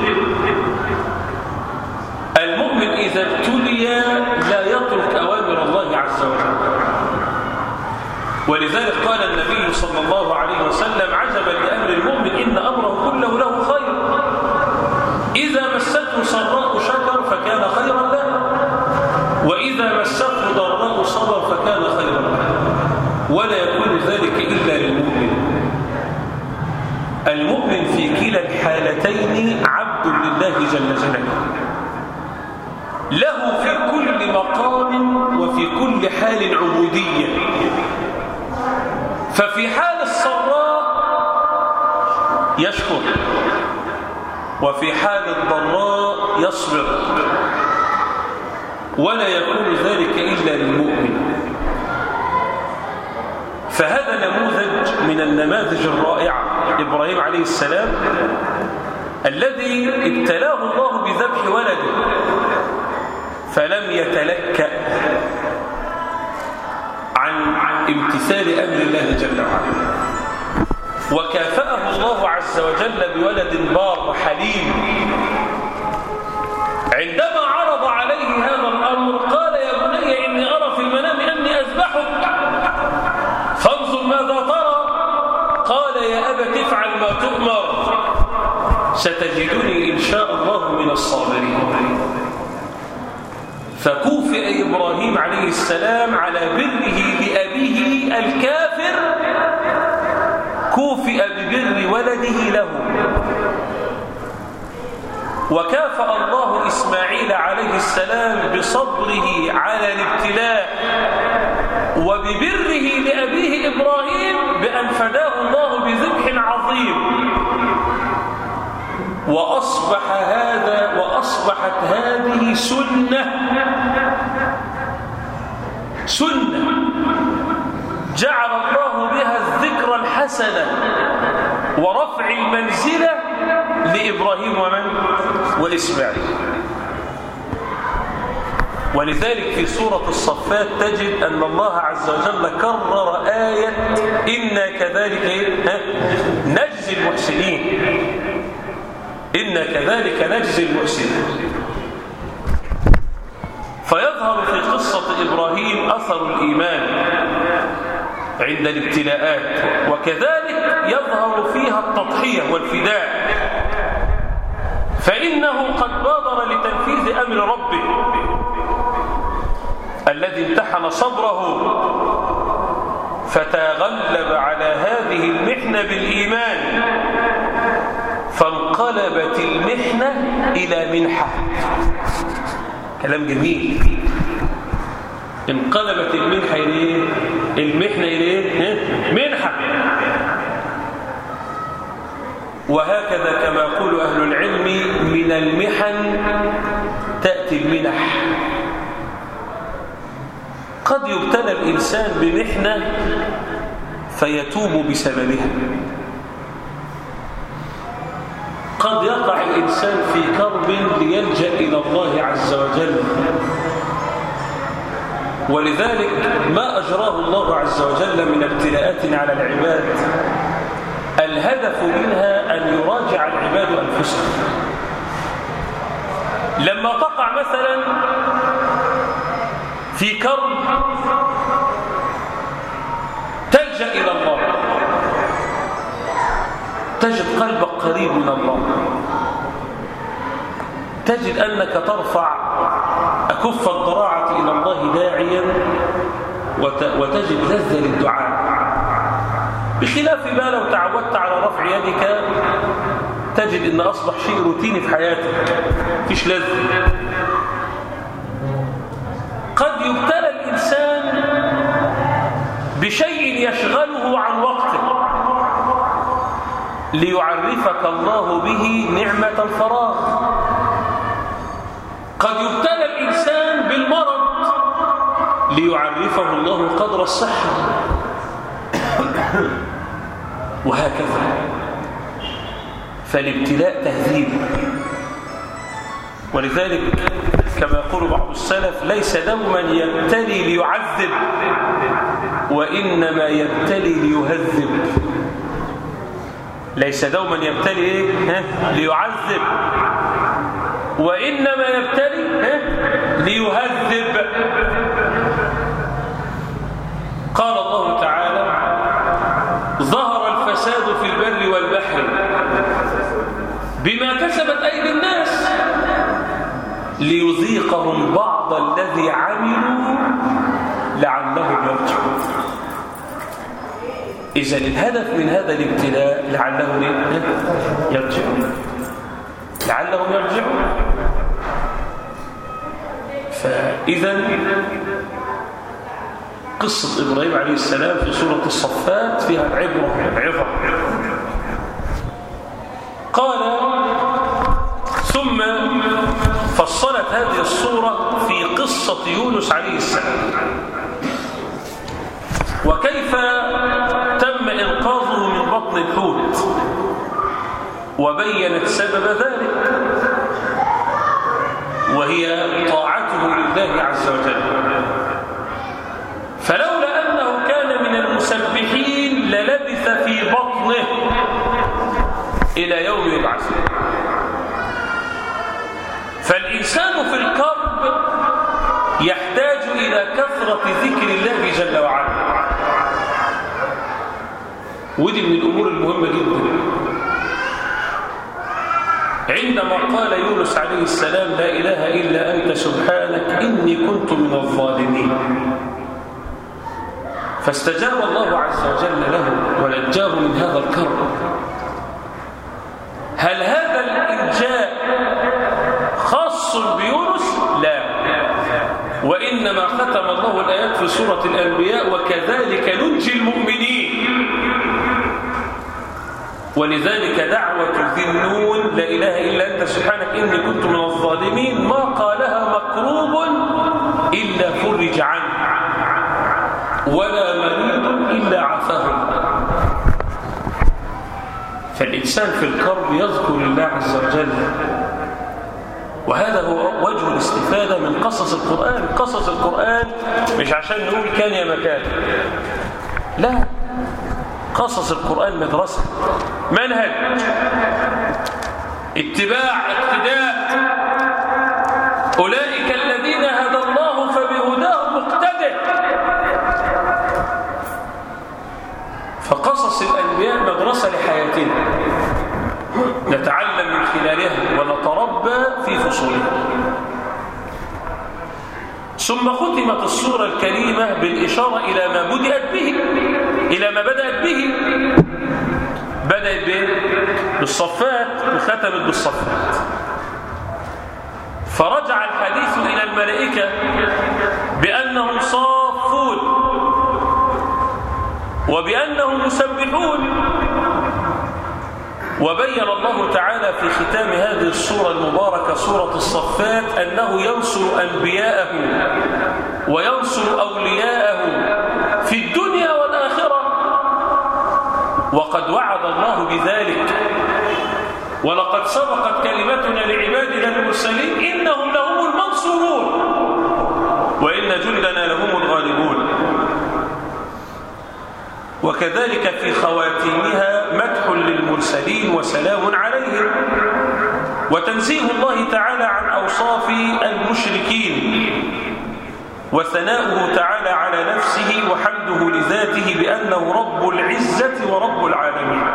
المؤمن إذا ابتلي لا يترك أوامر الله عز وجل ولذلك قال النبي صلى الله عليه وسلم عجبا لأمر المؤمن إن أمره كله له خير. إذا مسته سراء شكر فكان خيرا له. وإذا مسته ضراء صبر فكان خيرا له. ولا يكون ذلك إلا للمؤمن. المؤمن في كلا الحالتين عبد لله جل جلاله. له في كل مقام وفي كل حال عبودية. ففي حال السراء يشكر وفي حال الضراء يصبر ولا يكون ذلك إلا للمؤمن. فهذا نموذج من النماذج الرائعة إبراهيم عليه السلام الذي ابتلاه الله بذبح ولده فلم يتلكأ. امتثال أمر الله جل وعلا. وكافأه الله عز وجل بولد بار حليم. عندما عرض عليه هذا الأمر قال يا بني إني أرى في المنام أني أذبحك. فانظر ماذا ترى. قال يا أبت افعل ما تؤمر. ستجدني إن شاء الله من الصابرين. فكوفئ إبراهيم عليه السلام على بره لأبيه الكافر كوفئ ببر ولده له. وكافأ الله إسماعيل عليه السلام بصبره على الابتلاء وببره لأبيه إبراهيم بأن فداه الله بذبح عظيم. وأصبح هذا وأصبحت هذه سنة. سنة. جعل الله بها الذكر الحسنة ورفع المنزلة لإبراهيم ومن؟ وإسماعيل. ولذلك في سورة الصفات تجد أن الله عز وجل كرر آية إنا كذلك نجزي المحسنين. إنا كذلك نجزي المحسنين. فيظهر في قصة إبراهيم أثر الإيمان. عند الابتلاءات وكذلك يظهر فيها التضحية والفداء. فإنه قد بادر لتنفيذ أمر ربه الذي امتحن صبره فتغلب على هذه المحنة بالإيمان فانقلبت المحنة إلى منحة. كلام جميل. انقلبت المنحة إليه المحنة إليه؟ منحة. وهكذا كما يقول أهل العلم من المحن تأتي المنح. قد يبتلى الإنسان بمحنة فيتوب بسببها. قد يقع الإنسان في كرب ليلجأ إلى الله عز وجل. ولذلك ما أجراه الله عز وجل من ابتلاءات على العباد الهدف منها أن يراجع العباد أنفسهم. لما تقع مثلا في كرب تلجأ إلى الله تجد قلبك قريب من الله تجد أنك ترفع أكف الضراعة إلى الله داعيا وتجد لذة للدعاء. بخلاف ما لو تعودت على رفع يدك تجد أن أصبح شيء روتيني في حياتك. فيش لذة. قد يبتلى الإنسان بشيء يشغله عن وقته. ليعرفك الله به نعمة الفراغ. قد يبتلى بالمرض ليعرفه الله قدر الصحة. وهكذا. فالابتلاء تهذيب. ولذلك كما يقول بعض السلف ليس دوما يبتلي ليعذب وإنما يبتلي ليهذب. ليس دوما يبتلي ليعذب. وإنما يبتلي ليهذب. قال الله تعالى ظهر الفساد في البر والبحر بما كسبت أيدي الناس ليذيقهم بعض الذي عملوا لعلهم يرجعون. إذا الهدف من هذا الابتلاء لعلهم يرجعون. لعلهم يرجعون. فإذا قصة إبراهيم عليه السلام في سورة الصفات فيها العبرة العظة قال ثم فصلت هذه الصورة في قصة يونس عليه السلام. وكيف تم إنقاذه من بطن الحوت؟ وبينت سبب ذلك وهي طاعته لله عز وجل. فلولا أنه كان من المسبحين للبث في بطنه إلى يوم يبعثون. فالإنسان في الكرب يحتاج إلى كثرة ذكر الله جل وعلا. ودي من الأمور المهمة جدا. عندما قال يونس عليه السلام لا إله إلا أنت سبحانك إني كنت من الظالمين. فاستجاب الله عز وجل له ونجاه من هذا الكرب. هل هذا الإنجاء خاص بيونس؟ لا. وإنما ختم الله الآيات في سورة الأنبياء وكذلك ننجي المؤمنين. ولذلك دعوة ذي النون لا إله إلا أنت سبحانك إني كنت من الظالمين ما قالها مكروب إلا فرج عنه. ولا مريض إلا عفاه فالإنسان في الكرب يذكر الله عز وجل. وهذا هو وجه الاستفادة من قصص القرآن. قصص القرآن مش عشان نقول كان يا مكان. لا. قصص القرآن مدرسة. منهج. اتباع اقتداء. أولئك الذين هدى الله فبهداه مقتدر. فقصص الأنبياء مدرسة لحياتنا. نتعلم من خلالها ونتربى في فصولها. ثم ختمت السورة الكريمة بالإشارة إلى ما بدأت به إلى ما بدأت به. بدأت به بالصفات وختمت بالصفات. فرجع الحديث إلى الملائكة بأنهم صافون وبأنهم مسبحون. وبين الله تعالى في ختام هذه السورة المباركة سورة الصفات أنه ينصر أنبياءه وينصر أولياءه في الدنيا وقد وعد الله بذلك. ولقد سبقت كلمتنا لعبادنا المرسلين إنهم لهم المنصورون. وإن جندنا لهم الغالبون. وكذلك في خواتيمها مدح للمرسلين وسلام عليهم. وتنزيه الله تعالى عن أوصاف المشركين. وثناؤه تعالى على نفسه وحمده لذاته بأنه رب العزة ورب العالمين.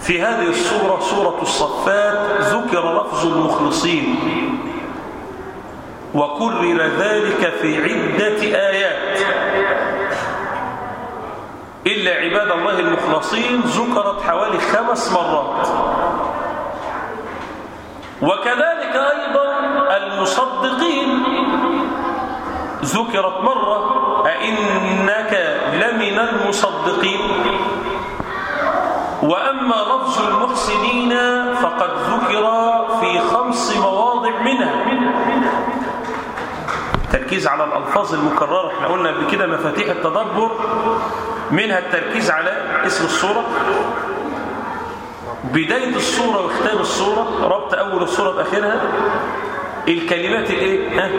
في هذه الصورة سورة الصفات ذكر لفظ المخلصين. وكرر ذلك في عدة آيات. إلا عباد الله المخلصين ذكرت حوالي خمس مرات. وكذلك أيضا ذكرت مرة أئنك لمن المصدقين. وأما لفظ المحسنين فقد ذكر في خمس مواضع منها. التركيز على الألفاظ المكررة إحنا قلنا قبل كده مفاتيح التدبر منها التركيز على اسم الصورة. بداية الصورة واختام الصورة ربط أول الصورة بآخرها. الكلمات الايه؟ ها؟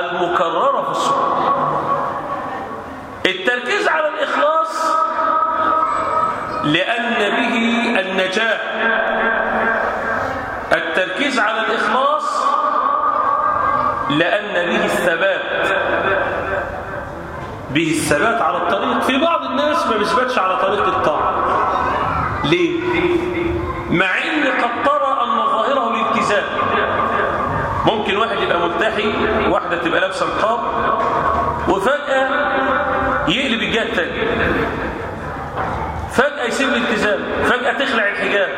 المكررة في الصورة التركيز على الإخلاص لأن به النجاة. التركيز على الإخلاص لأن به الثبات. به الثبات على الطريق. في بعض الناس ما بيثبتش على طريق الطاعة. ليه؟ مع إن قد ترى أن ظاهره الالتزام ممكن واحد يبقى ملتحي واحدة تبقى لابسة نقاب وفجأة يقلب الجهة التانية. فجأة يسيب الالتزام فجأة تخلع الحجاب.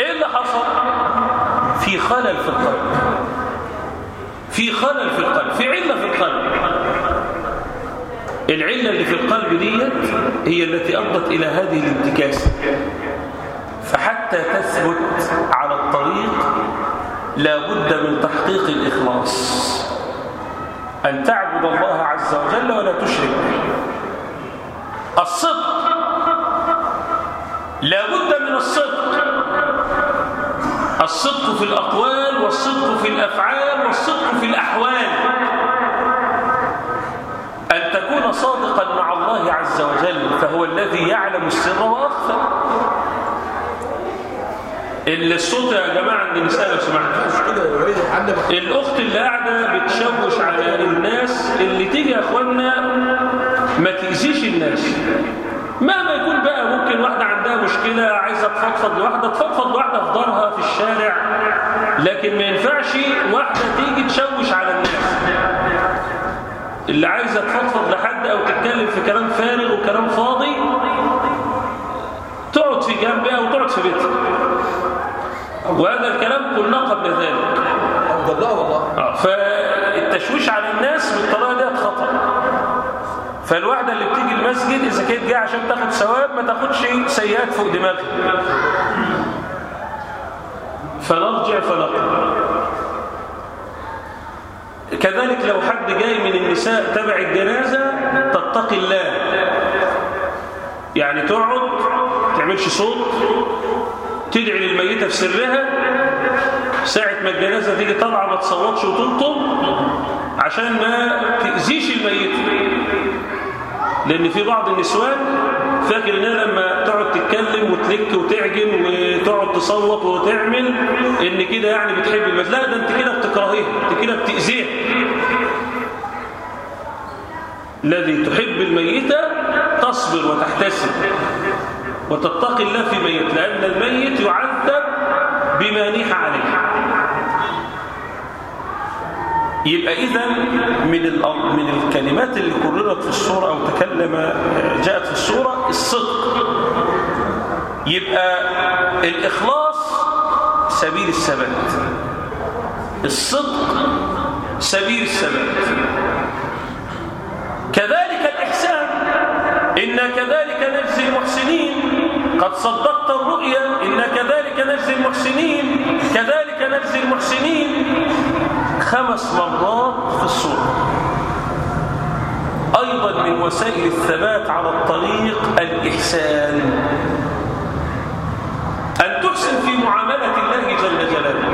إيه اللي حصل؟ في خلل في القلب. في خلل في القلب في علة في القلب. العلة اللي في القلب ديت هي التي أفضت إلى هذه الانتكاسة. فحتى تثبت على الطريق لا بد من تحقيق الإخلاص. أن تعبد الله عز وجل ولا تشرك الصدق. لا بد من الصدق. الصدق في الأقوال والصدق في الأفعال والصدق في الأحوال. أن تكون صادقا مع الله عز وجل فهو الذي يعلم السر وأخفى. الصوت يا جماعة نسأل لو سمحت الأخت اللي قاعدة بتشوش على الناس اللي تيجي يا أخوانا ما تأذيش الناس. مهما يكون بقى ممكن واحدة عندها مشكلة عايزة تفضفض لواحدة تفضفض لواحدة في دارها في الشارع. لكن ما ينفعش واحدة تيجي تشوش على الناس. اللي عايزة تفضفض لحد أو تتكلم في كلام فارغ وكلام فاضي تقعد في جنبها وتقعد في بيتها. وهذا الكلام قلنا قبل ذلك. الله والله. فالتشويش على الناس بالطريقة دي خطأ. فالواحدة اللي بتيجي المسجد إذا كانت جاية عشان تاخد ثواب ما تاخدش سيئات فوق دماغها. فنرجع فنقل كذلك لو حد جاي من النساء تبع الجنازة تتقي الله. يعني تقعد تعملش صوت تدعي للميتة في سرها ساعة ما الجنازة تيجي طبعا ما تصوتش وتلطم عشان ما تأذيش الميت لأن في بعض النسوان فاكر انها لما تقعد تتكلم وتلك وتعجن وتقعد تصوت وتعمل إن كده يعني بتحب الميت لا ده أنت كده بتكرهيها أنت كده بتأذيها. الذي تحب الميتة تصبر وتحتسب. وتتقي الله في ميت لأن الميت يعذب بما نيح عليه. يبقى إذا من من الكلمات اللي كررت في الصورة أو تكلم جاءت في الصورة الصدق. يبقى الإخلاص سبيل الثبات. الصدق سبيل الثبات. كذلك الإحسان إن كذلك نجزي المحسنين. قد صدقت الرؤيا إن كذلك نجزي المحسنين كذلك نجزي المحسنين. خمس مرات في السورة أيضا من وسائل الثبات على الطريق الإحسان. أن تحسن في معاملة الله جل جلاله.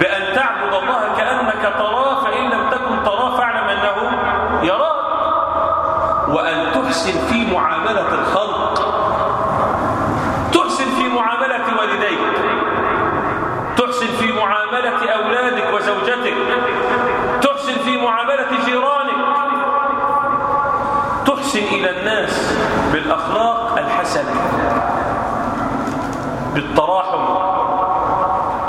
بأن تعبد الله كأنك تراه فإن لم تكن تراه فاعلم أنه يراك. وأن تحسن في معاملة الخلق تحسن في معاملة والديك تحسن في معاملة أولادك وزوجتك تحسن في معاملة جيرانك تحسن إلى الناس بالأخلاق الحسنة بالتراحم.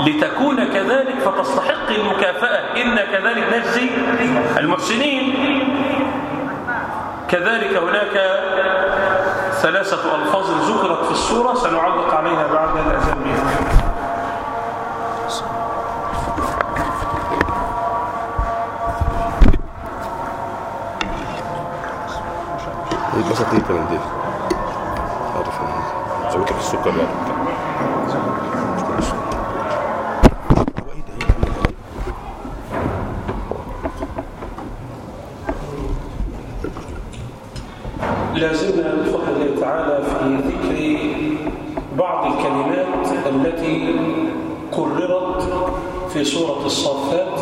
لتكون كذلك فتستحق المكافأة. إن كذلك نجزي المحسنين. كذلك هناك ثلاثة ألفاظ ذكرت في السورة سنعلق عليها بعد الأذان بسطية من دي عارف مسويك في السكر لا زلنا بفضل الله تعالى في ذكر بعض الكلمات التي كررت في سورة الصافات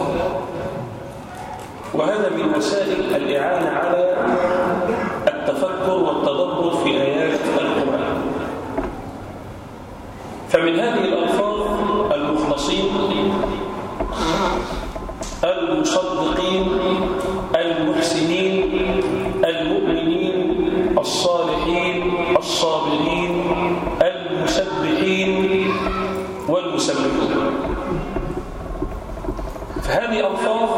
وهذا من وسائل الإعانة على التفكر والتدبر في آيات القرآن فمن هذه الألفاظ المخلصين المصدقين المحسنين المؤمنين الصالحين الصابرين المسبحين والمسبحون فهذه ألفاظ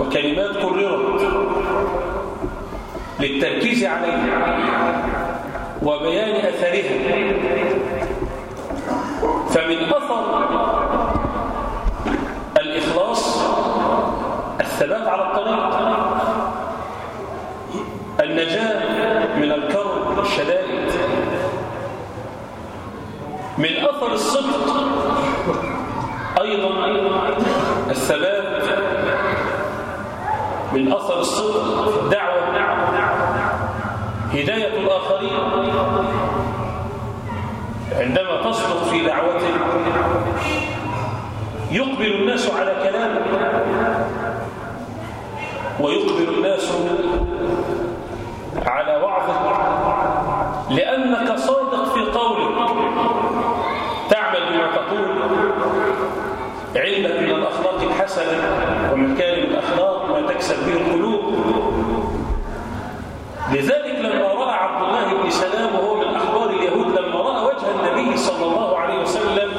وكلمات كررت للتركيز عليها وبيان أثرها فمن أثر الإخلاص الثبات على الطريق النجاة من الكرب والشدائد من أثر الصدق أيضا الثبات من أثر الصدق في الدعوة هداية الآخرين عندما تصدق في دعوته يقبل الناس على كلامه ويقبل الناس على وعظك لأنك صادق في قولك تعمل بما تقول عندك من الأخلاق الحسنة ومكارم الأخلاق ما تكسب به القلوب لذلك لما رأى عبد الله بن سلام وهو من أخبار اليهود لما رأى وجه النبي صلى الله عليه وسلم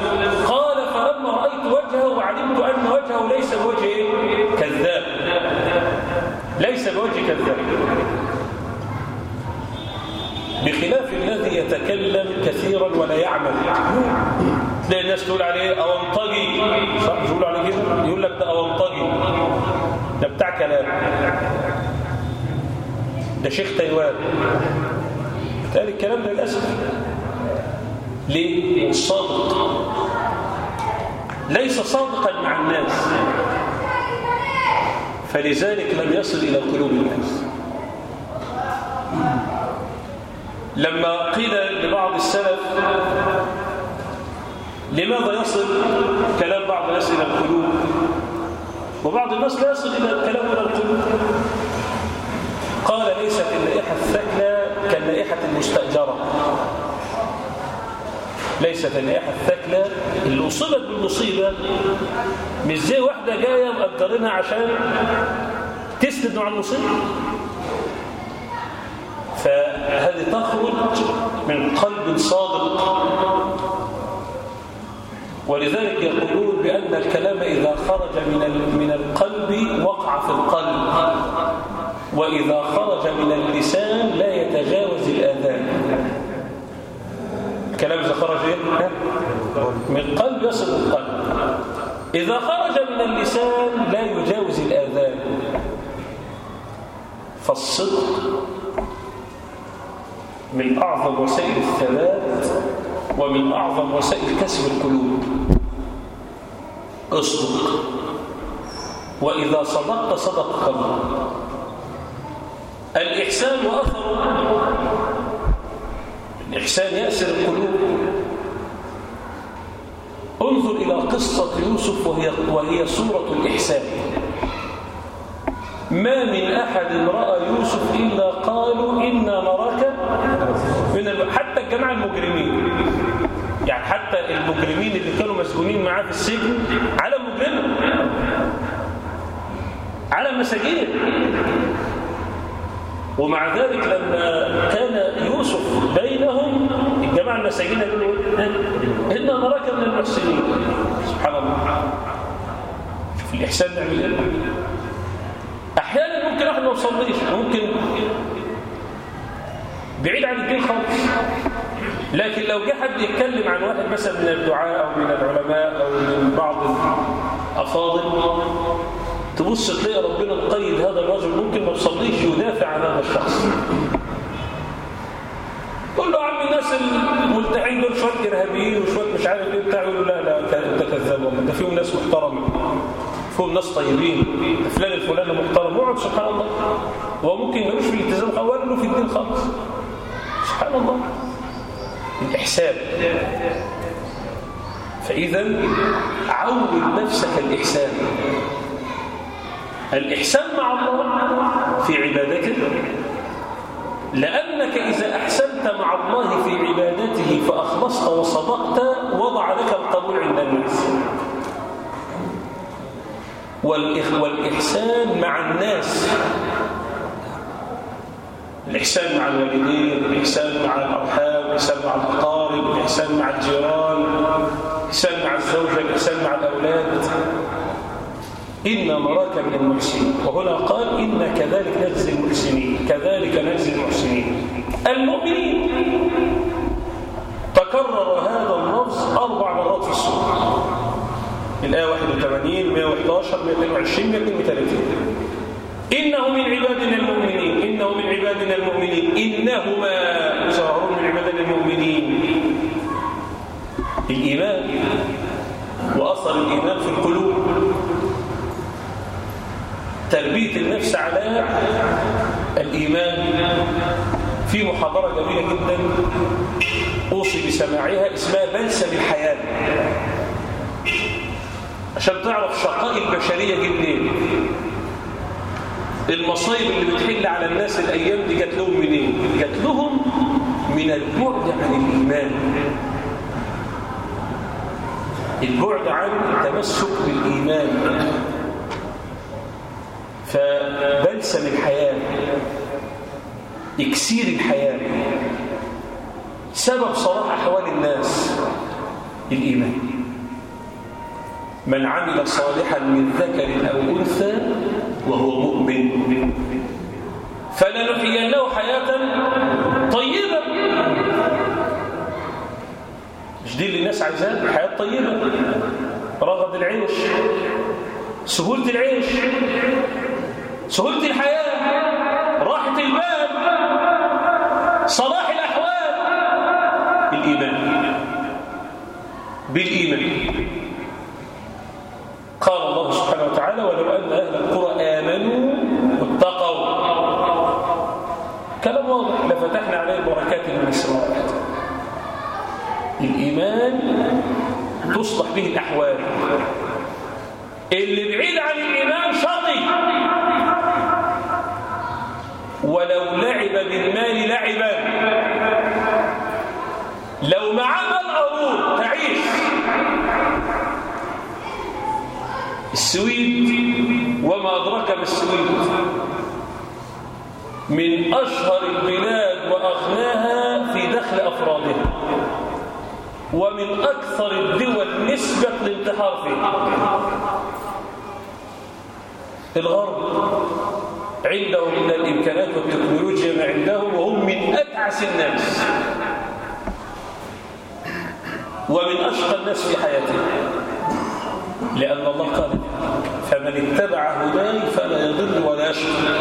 قال فلما رأيت وجهه علمت أن وجهه ليس بوجه كذاب. ليس بوجه كذاب. بخلاف الذي يتكلم كثيرا ولا يعمل. تلاقي الناس تقول عليه أونطجي صح؟ يقول عليه يقول لك ده أونطجي ده بتاع كلام. ده شيخ تايوان. بالتالي الكلام ده للأسف ليه؟ صادق ليس صادقا مع الناس. فلذلك لم يصل إلى قلوب الناس. لما قيل لبعض السلف لماذا يصل كلام بعض الناس إلى القلوب؟ وبعض الناس لا يصل إلى الكلام إلى القلوب. اللائحة الثكلى اللي أصيبت بالمصيبة مش زي واحدة جاية مقدرينها عشان تسند مع المصيبة. فهذه تخرج من قلب صادق. ولذلك يقولون بأن الكلام إذا خرج من من القلب وقع في القلب. وإذا خرج من اللسان لا يتجاوز الآذان الكلام إذا خرج إيه؟ من القلب يصل القلب. إذا خرج من اللسان لا يجاوز الآذان. فالصدق من أعظم وسائل الثبات ومن أعظم وسائل كسب القلوب. اصدق. وإذا صدقت صدق قلبك الإحسان وأثره الإحسان يأسر القلوب. انظر إلى قصة يوسف وهي, وهي سورة الإحسان. ما من أحد رأى يوسف إلا قالوا إنا نراك من. حتى الجماعة المجرمين. يعني حتى المجرمين اللي كانوا مسجونين معاه في السجن على مجرم على مساجين ومع ذلك لما كان يوسف بينهم الجماعة المساجين يقولوا إنا نراك من المحسنين سبحان الله. شوف الإحسان نعمل إيه؟ أحيانا ممكن أحد ما يصليش ممكن بعيد عن الدين خالص. لكن لو جه حد يتكلم عن واحد مثلا من الدعاء أو من العلماء أو من بعض الأفاضل تبص تلاقي ربنا مقيد هذا الرجل ممكن ما يصليش يدافع عن هذا الشخص. يقول له عم الناس الملتحين دول شوية إرهابيين وشوية مش عارف إيه بتاع يقول لا لا انت كذاب والله ده فيهم ناس محترمة. فيهم ناس طيبين. فلان الفلاني محترم. اقعد سبحان الله. هو ممكن ملوش في التزام ولا له في الدين خالص. سبحان الله. الإحسان فإذا عود نفسك الإحسان. الإحسان مع الله في عبادته لأنك إذا أحسنت مع الله في عبادته فأخلصت وصدقت وضع لك القبول عند الناس. والإحسان مع الناس. الإحسان مع الوالدين الإحسان مع الأرحام الإحسان مع الأقارب الإحسان مع الجيران الإحسان مع الزوجة الإحسان مع الأولاد. إن نراك من المحسنين وهنا قال إن كذلك نجزي المحسنين كذلك نجزي المحسنين المؤمنين تكرر هذا اللفظ أربع مرات في السورة الآية 81 111 122 132 إنه من عبادنا المؤمنين إنه من عبادنا المؤمنين إنهما ظاهرون من عبادنا المؤمنين. الإيمان وأثر الإيمان في القلوب. تربية النفس على الإيمان. في محاضرة جميلة جدا أوصي بسماعها اسمها بلسم الحياة عشان تعرف شقاء البشرية جدا المصايب اللي بتحل على الناس الأيام دي جات لهم منين؟ جات لهم من البعد عن الإيمان. البعد عن التمسك بالإيمان. فبلسم الحياة. إكسير الحياة. سبب صلاح أحوال الناس الإيمان. من عمل صالحا من ذكر أو أنثى وهو مؤمن. فلنحيينه حياة طيبة. مش دي اللي الناس عايزاها؟ حياة طيبة. رغد العيش. سهولة العيش. سهولة الحياة راحة البال صلاح الأحوال. بالإيمان. بالإيمان. قال الله سبحانه وتعالى ولو أن أهل القرى آمنوا واتقوا. كلام واضح. لفتحنا عليه بركات من السماوات. الإيمان تصلح به الأحوال. اللي بعيد عن الإيمان شقي ولو لعب بالمال لعبا. لو معاه مال تعيش. السويد وما أدرك ما السويد. من أشهر البلاد وأغناها في دخل أفرادها ومن أكثر الدول نسبة الانتحار فيه الغرب. عندهم من الإمكانات والتكنولوجيا ما عندهم وهم من أتعس الناس. ومن أشقى الناس في حياتهم. لأن الله قال فمن اتبع هداي فلا يضل ولا يشقى.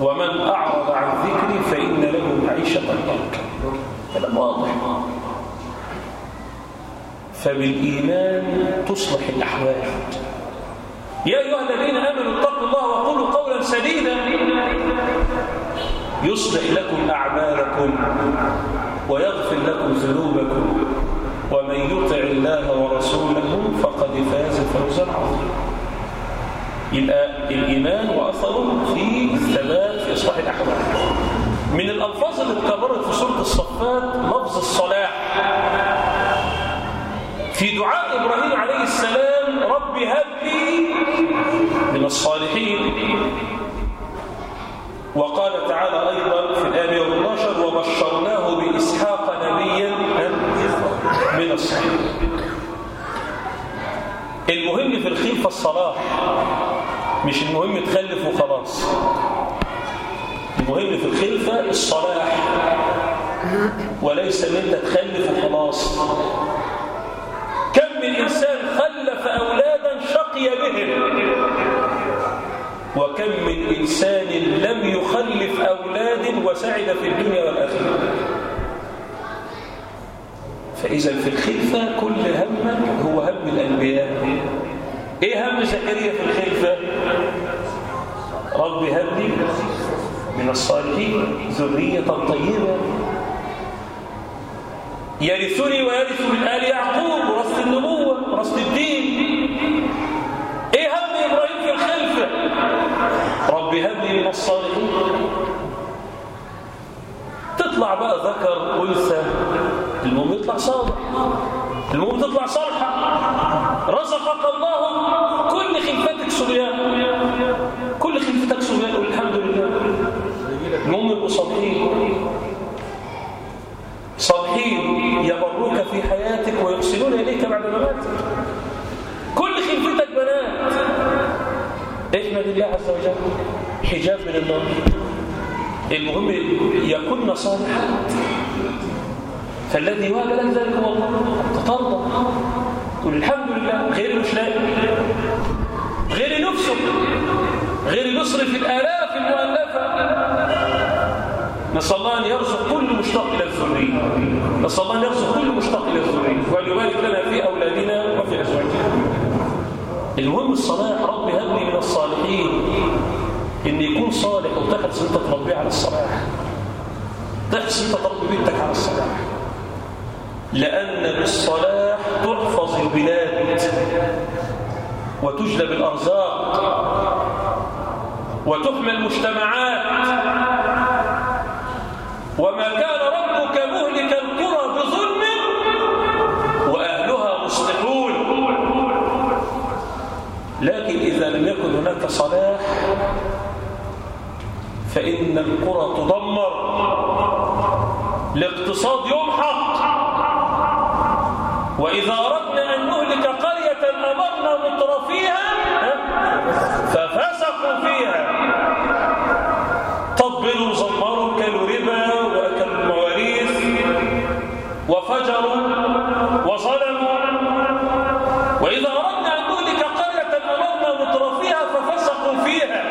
ومن أعرض عن ذكري فإن له معيشة ضنكا. كلام واضح. فبالإيمان تصلح الأحوال. يا أيها الذين آمنوا اتقوا الله وقولوا قولا سديدا. يصلح لكم أعمالكم ويغفر لكم ذنوبكم ومن يطع الله ورسوله فقد فاز فوزا عظيما. يبقى الإيمان وأثره في الثبات في إصلاح الأحوال. من الألفاظ اللي اتكررت في سورة الصفات لفظ الصلاح. في دعاء إبراهيم عليه السلام رب هب الصالحين. وقال تعالى أيضا في الآية 12 وبشرناه بإسحاق نبيا من الصالحين. المهم في الخلفة الصلاح مش المهم تخلف وخلاص المهم في الخلفة الصلاح. وليس إن أنت تخلف وخلاص كم من إنسان خلف أولادا شقي بهم. وكم من إنسان لم يخلف أولاد وسعد في الدنيا والآخرة. فإذا في الخلفة كل هم هو هم الأنبياء. إيه هم زكريا في الخلفة؟ رب هب لي من الصالحين ذرية طيبة. يرثني ويرث من آل يعقوب ورث النبوة ورث الدين إيه هم إبراهيم في الخلفة رب هب لي من الصالحين بقى ذكر أنثى. المهم يطلع صالح. المهم تطلع صالحة. رزقك الله كل خلفتك صبيان كل خلفتك صبيان والحمد لله. المهم يبقوا صالحين. صالحين يبروك في حياتك ويحسنون إليك بعد مماتك. كل خلفتك بنات. إحمد الله عز وجل حجاب من النار المهم يكن صالحات فالذي وهب لك ذلك هو الله. تترضى. تقول الحمد لله. غير مش لاقي. غير نفسه. غير يصرف الآلاف المؤلفة. نسأل الله أن يرزق كل مشتاق إلى الذرية. نسأل الله أن يرزق كل مشتاق إلى الذرية. وأن يبارك لنا في أولادنا وفي أزواجنا. المهم الصلاح رب هب لي من الصالحين. إن يكون صالح وتحرص أنت تربيه على الصلاح. تحرص أنت بنتك على الصلاح. لأن بالصلاح تحفظ البلاد وتجلب الأرزاق وتحمى المجتمعات. وما كان ربك مهلك القرى بظلم وأهلها مصلحون. لكن إذا لم يكن هناك صلاح فإن القرى تدمر. الاقتصاد يمحق وإذا أردنا أن نهلك قرية أمرنا مترفيها ففسقوا فيها. طبلوا زمروا كلوا ربا وأكلوا المواريث وفجروا وظلموا وإذا أردنا أن نهلك قرية أمرنا مترفيها ففسقوا فيها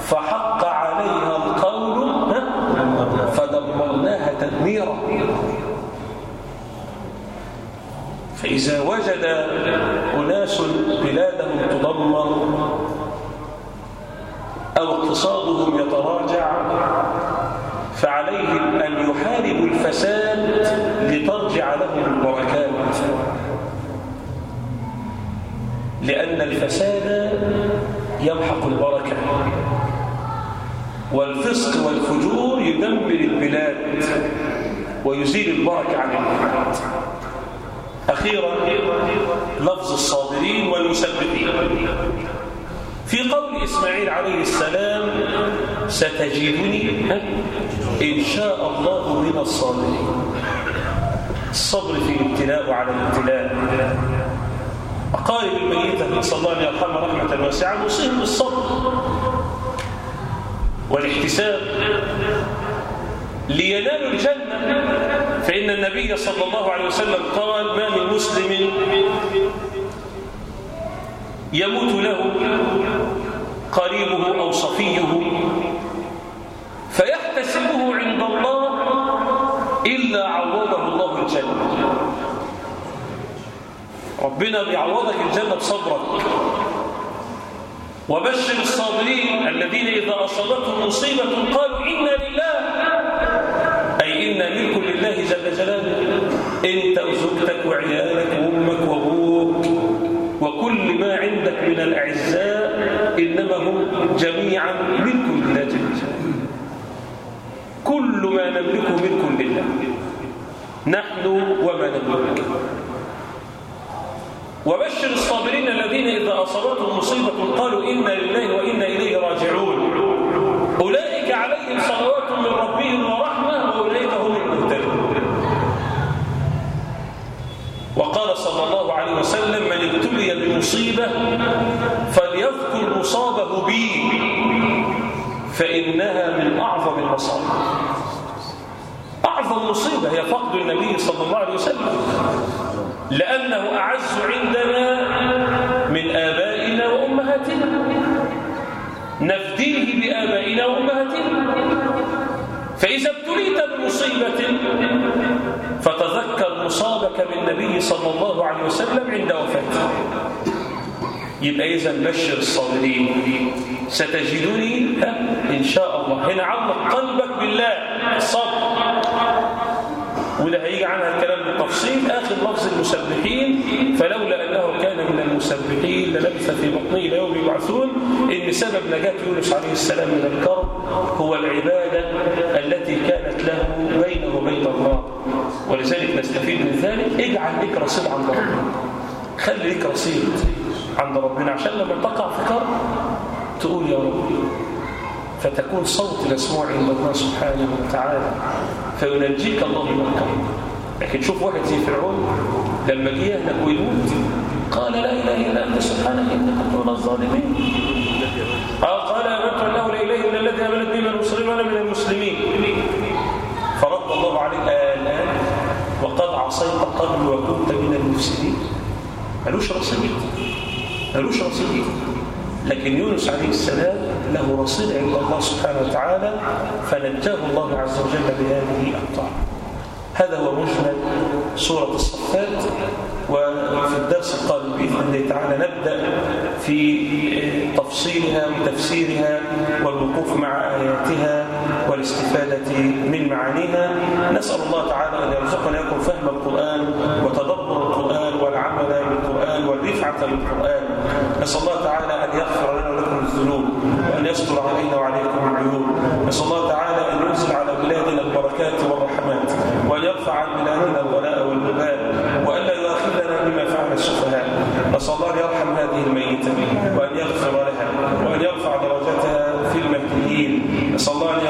فحق عليها القول فدمرناها تدميرا فإذا وجد أناس بلادهم تدمر أو اقتصادهم يتراجع فعليهم أن يحاربوا الفساد لترجع لهم البركات. لأن الفساد يمحق البركة. والفسق والفجور يدمر البلاد ويزيل البركة عن البلاد. أخيرا لفظ الصابرين والمسبحين في قول إسماعيل عليه السلام ستجدني إن شاء الله من الصابرين. الصبر في الابتلاء وعلى الابتلاء. أقارب الميتة نسأل الله أن يرحمها رحمة واسعة نصيهم بالصبر والاحتساب لينالوا الجنة. فإن النبي صلى الله عليه وسلم قال ما من مسلم يموت له قريبه أو صفيه فيحتسبه عند الله إلا عوضه الله الجنة. ربنا بيعوضك الجنة بصبرك وبشر الصابرين الذين إذا أصابتهم مصيبة قالوا إنا لله. أي إنا ملك لله جل جلاله أنت وزوجتك وعيالك وأمك وأبوك وكل ما عندك من الأعزاء إنما هم جميعا ملك لله جل جلاله كل ما نملكه ملك لله نحن وما نملك. وبشر الصابرين الذين إذا أصابتهم مصيبة قالوا إنا لله وإنا إليه راجعون. أولئك عليهم صلوات من ربهم ورحمة وأولئك هم المهتدون وقال صلى الله عليه وسلم من بمصيبة فليذكر مصابه بي فإنها من أعظم المصائب. أعظم مصيبة هي فقد النبي صلى الله عليه وسلم لأنه أعز عندنا من آبائنا وأمهاتنا. نفديه بآبائنا وأمهاتنا. فإذا ابتليت بمصيبة فتذكر النبي صلى الله عليه وسلم عند وفاته. يبقى إذا بشر الصابرين. ستجدني إن شاء الله. هنا علق قلبك بالله. الصبر وده هيجي عنها الكلام بالتفصيل. آخر لفظ المسبحين. فلولا أنه كان من المسبحين للبث في بطنه إلى يوم يبعثون. إن سبب نجاة يونس عليه السلام من الكرب هو العبادة التي كانت له بينه وبين الله. ولذلك نستفيد من ذلك. اجعل لك رصيد عند ربنا خلي لك رصيد عند ربنا عشان لما تقع في كرب تقول يا رب. فتكون صوت مسموع عند الله سبحانه وتعالى. فينجيك الله من الكرب لكن شوف واحد زي فرعون لما جه يهلك ويموت قال لا إله إلا أنت سبحانك اني كنت من الظالمين. آه قال امنت أنه لا إله إلا الذي امنت به من المسلمين وأنا من المسلمين. فرد الله عليه الآن وقد عصيت قبل وكنت من المفسدين. ملوش رصيد ملوش رصيد لكن يونس عليه السلام له رصيد عند الله سبحانه وتعالى فنجاه الله عز وجل بهذه الطاعة. هذا هو مجمل سورة الصفات وفي الدرس القادم بإذن الله تعالى نبدأ في تفصيلها وتفسيرها والوقوف مع آياتها والاستفادة من معانيها. نسأل الله تعالى أن يرزقنا لكم فهم القرآن وتدبر القرآن والعمل والرفعة بالقرآن نسأل الله تعالى أن يغفر لنا ولكم الذنوب وأن يستر علينا وعليكم العيوب. نسأل الله تعالى أن ينزل على بلادنا البركات والرحمات وأن يرفع عن بلادنا الغلاء والبغاء وأن لا يؤاخذنا بما فعل السفهاء. نسأل الله أن يرحم هذه الميتة وأن يغفر لها وأن يرفع درجتها في المهديين. نسأل الله أن